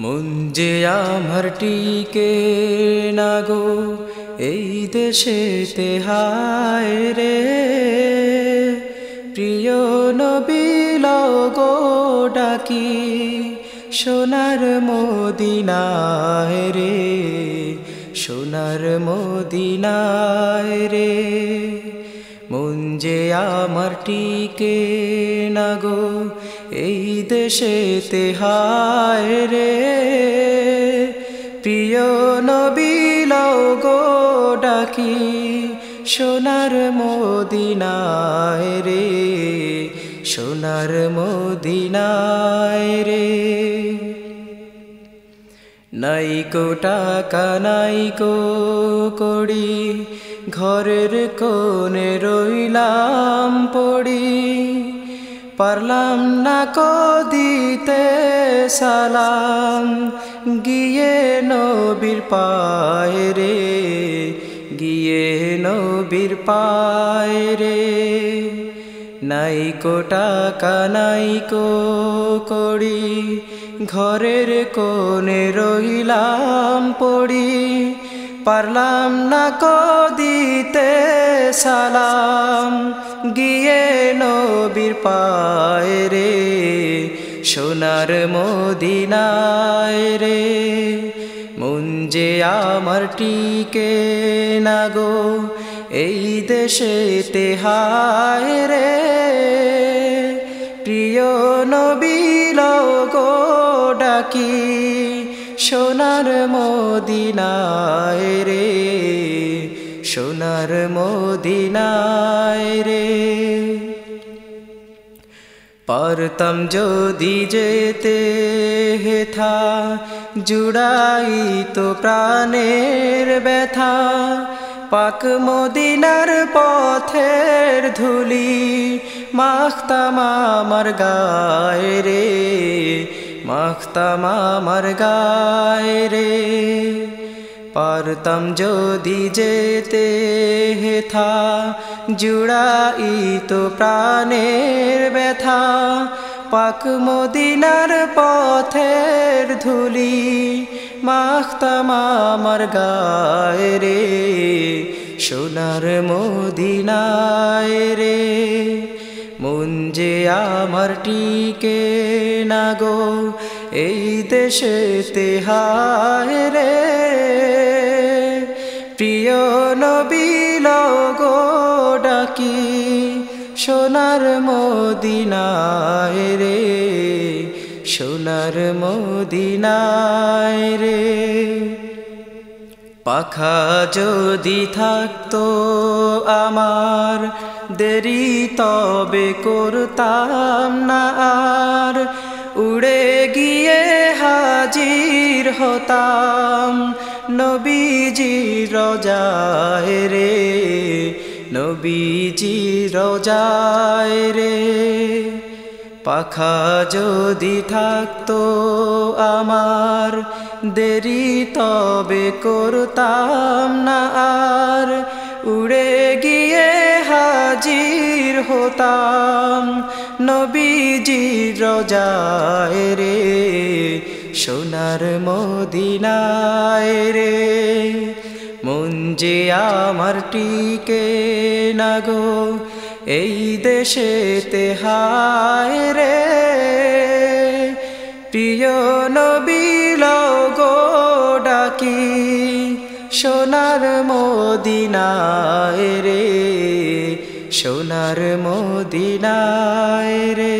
মন যে আমার টিকে না গো, এই দেশে হায় রে। প্রিয় নবিল গো ডাকি, সোনার মদিনায় রে, সোনার মদিনায় রে। মন যে আমার টিকে না গো এই দেশে হায় রে। প্রিয় নবিল গো ডাকি সোনার মদিনায় রে, সোনার মদিনায় রে। নাইকো টাকা নাইকো কড়ি, ঘরের কোণে রইলাম পড়ি। পারলাম না কো দিতে সালাম। গিয়ে নবীর পায় রে, গিয়ে নবীর পায় রে। নাইকো টাকা নাইকো কড়ি, ঘরের কোণে রইলাম পড়ি। পারলাম না কো দিতে সালাম। গিয়ে নবীর পায় রে, সোনার মদিনায় রে। যে আমার টিকে না গো, এই দেশে হায় রে। প্রিয় নবীল গো ডাকি সোনার মদিনায় রে, সোনার মদিনায় রে। পারতাম যদি যেতে হেথা জুড়াই তো প্রাণের ব্যথা। পাক মদিনার পথের ধুলি মাখতাম আমার গায় রে মাখতাম আমার গায় রে। পারতাম যদি যেতে হেথা জুড়াই তো প্রাণের ব্যথা। পাক মদিনার পথের ধুলি মাখতাম আমার গায় রে, সোনার মদিনায় রে। যে আমার টিকে না গো, এই দেশে হায় রে। প্রিয় নবীল গো ডাকি সোনার মদিনায় রে, সোনার মদিনায় রে। পাখা যদি থাকতো আমার দেরি, তবে করতাম না আর। উড়ে গিয়ে হাজির হতাম নবীজি রজায় রে নবীজি রজায় রে। পাখা যদি থাকতো আমার, দেরি তবে করতাম না আর। উড়ে গিয়ে হাজির হতাম নবীজি রজায় রে, সোনার মদিনায় রে। মন যে আমার টিকে না গো এই দেশে হায় রে, প্রিয় নবীল গো ডাকি সোনার মদিনায় রে, সোনার মদিনায় রে।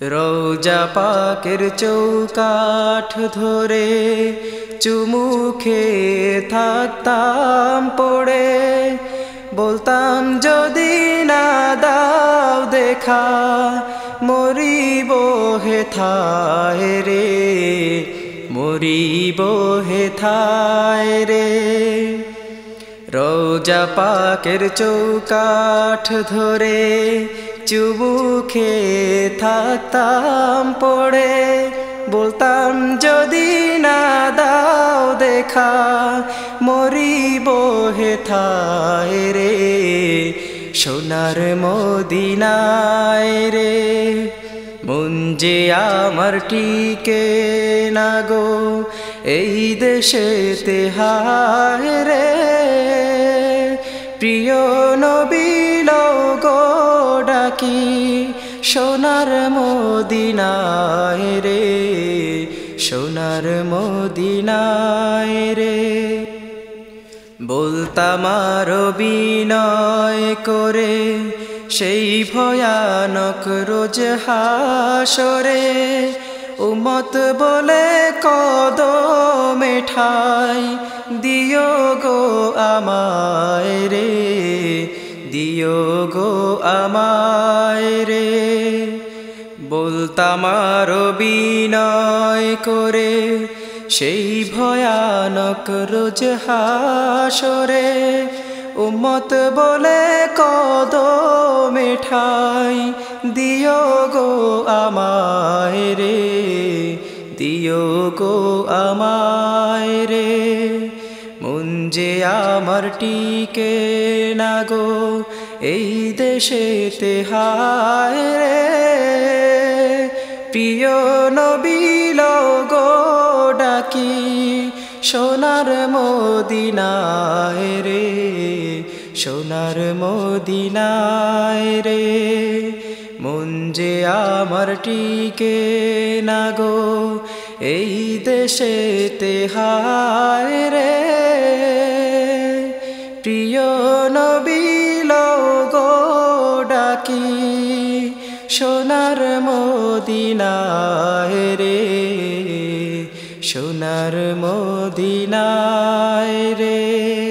রৌজা পাকের চৌকাঠ ধরে চুমুখে থাকতাম পড়ে দেখা মরিব হে থায় রে, মরিব হে থায় রে। রোজা পাকের চৌকাঠ ধরে চুবুখে থাকতাম পড়ে। বলতাম, যদি না দাও দেখা, মরিব হেথায় রে সোনার মদিনায় রে যে আমার টিকে না গো, এই দেশে তেহায় রে। প্রিয় নবীল গো ডাকি, সোনার মদিনায় রে, সোনার মদিনায় রে। বলতাম বিনয় করে সেই ভয়ানক রোজ হাসরে। উমত বলে কদ মেঠাই দিও গো আমায় রে, দিও গো আমায় রে। বলতাম বিনয় করে সেই ভয়ানক রোজ হাসরে উম্মত বলে কদ মেঠাই দিও গো আমায় রে, দিও গো আমায় রে যে আমার টিকে না গো, এই দেশে তেহায় রে, প্রিয় নবীল গো সোনার মদিনায় রে, সোনার মদিনায় রে। মন যে আমার টিকে না গো, এই দেশে তেহায় রে। প্রিয় নবীল গো ডাকি, সোনার মদিনায় রে। সোনার মদিনায় রে।